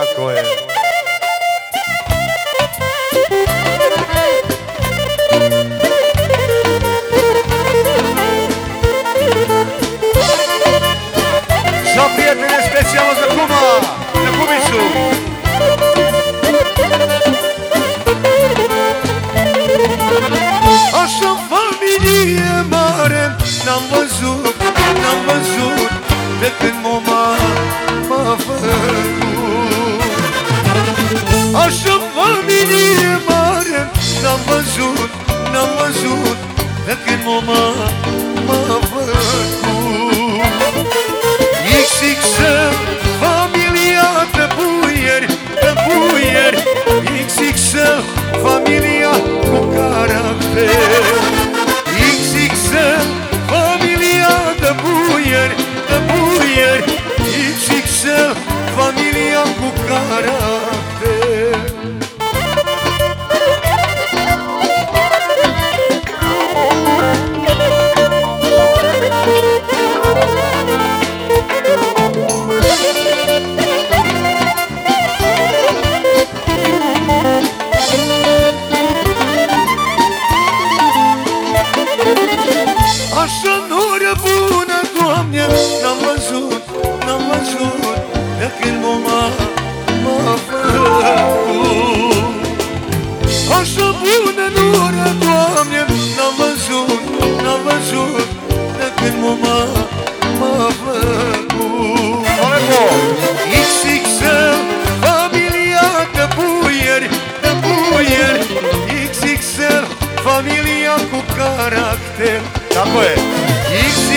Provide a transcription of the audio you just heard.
Tako je. Za prijatelje specijalno za kuma, na kumicu. Așa familie mare N-am văzut, n-am văzut De când mama m-a făcut Așa familie mare. N-am văzut, n-am văzut De când mama m-a făcut. XXL Familia de buieri, de buieri. XXL Familia cu caracter. XXL Familia de buieri, de buieri. XXL Familia cu caracter Așa noră bună, Doamne, n-am văzut, n-am văzut De când mama m-a făcut Așa bună noră, Doamne, n-am văzut, n-am văzut De când mama m-a făcut XXL, familia de buieri, de buieri XXL, familia cu caracter. Tako je XXL,